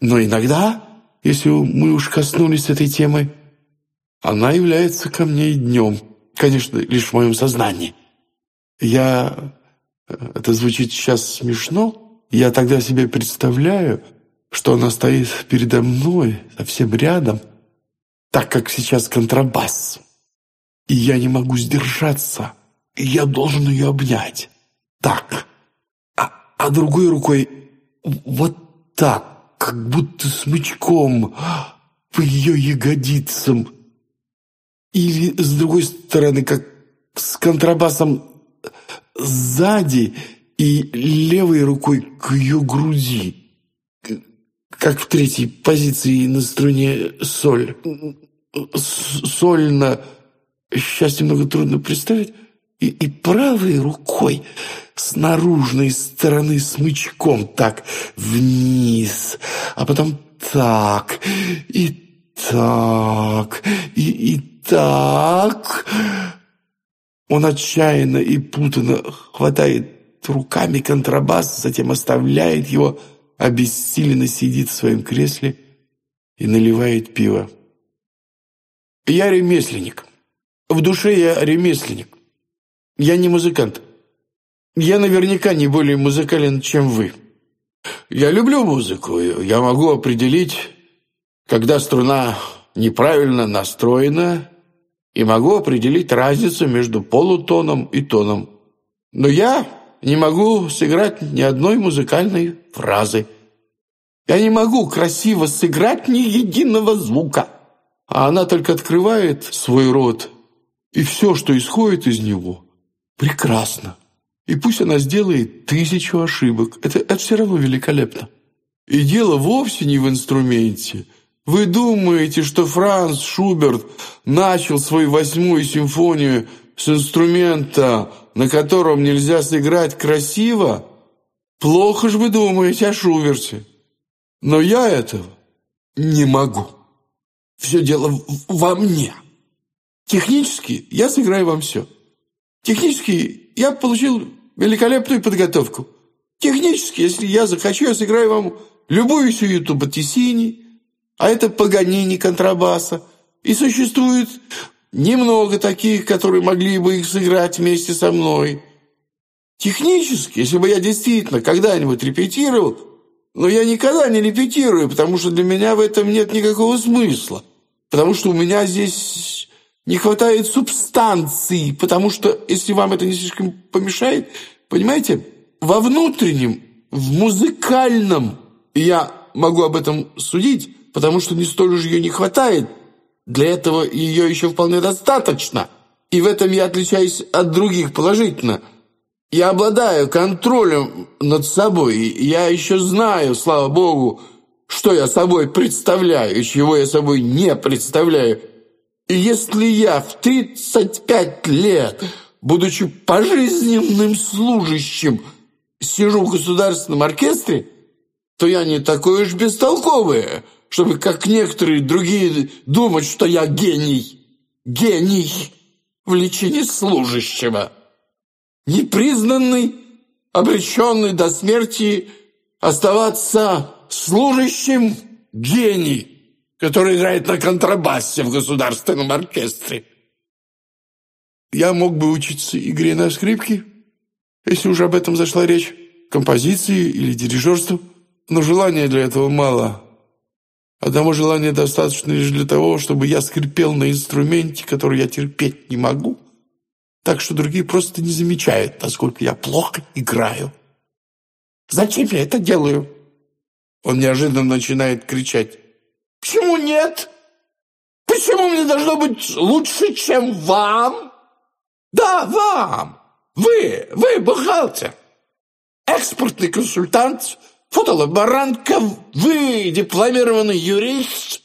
Но иногда, если мы уж коснулись этой темы, она является ко мне и днем, конечно, лишь в моем сознании. Я... Э, это звучит сейчас смешно. Я тогда себе представляю, что она стоит передо мной, совсем рядом, так как сейчас контрабас. И я не могу сдержаться. И я должен ее обнять. Так. А, а другой рукой вот так как будто смычком по ее ягодицам. Или, с другой стороны, как с контрабасом сзади и левой рукой к ее груди, как в третьей позиции на струне соль. Сольно, сейчас немного трудно представить, и, и правой рукой с наружной стороны смычком так вниз, а потом так и так и, и так. Он отчаянно и путанно хватает руками контрабас, затем оставляет его, обессиленно сидит в своем кресле и наливает пиво. «Я ремесленник. В душе я ремесленник. Я не музыкант. Я наверняка не более музыкален, чем вы. Я люблю музыку. Я могу определить, когда струна неправильно настроена, и могу определить разницу между полутоном и тоном. Но я не могу сыграть ни одной музыкальной фразы. Я не могу красиво сыграть ни единого звука. А она только открывает свой рот, и все, что исходит из него – Прекрасно. И пусть она сделает тысячу ошибок. Это, это все равно великолепно. И дело вовсе не в инструменте. Вы думаете, что Франц Шуберт начал свою восьмую симфонию с инструмента, на котором нельзя сыграть красиво? Плохо же вы думаете о Шуберте. Но я этого не могу. Все дело во мне. Технически я сыграю вам все. Технически я получил великолепную подготовку. Технически, если я захочу, я сыграю вам любую сюиту Батисини, а это Паганини контрабаса. И существует немного таких, которые могли бы их сыграть вместе со мной. Технически, если бы я действительно когда-нибудь репетировал, но я никогда не репетирую, потому что для меня в этом нет никакого смысла, потому что у меня здесь не хватает субстанции, потому что, если вам это не слишком помешает, понимаете, во внутреннем, в музыкальном, я могу об этом судить, потому что не столь уж ее не хватает, для этого ее еще вполне достаточно, и в этом я отличаюсь от других положительно. Я обладаю контролем над собой, я еще знаю, слава богу, что я собой представляю, чего я собой не представляю, и если я в 35 лет, будучи пожизненным служащим, сижу в государственном оркестре, то я не такой уж бестолковый, чтобы, как некоторые другие, думать, что я гений. Гений в лечении служащего. Непризнанный, обреченный до смерти оставаться служащим гений который играет на контрабасе в государственном оркестре. Я мог бы учиться игре на скрипке, если уже об этом зашла речь, композиции или дирижерству, но желания для этого мало. Одного желания достаточно лишь для того, чтобы я скрипел на инструменте, который я терпеть не могу, так что другие просто не замечают, насколько я плохо играю. «Зачем я это делаю?» Он неожиданно начинает кричать. Почему нет? Почему мне должно быть лучше, чем вам? Да, вам! Вы, вы бухгалтер, экспортный консультант, фотолаборантка, вы дипломированный юрист,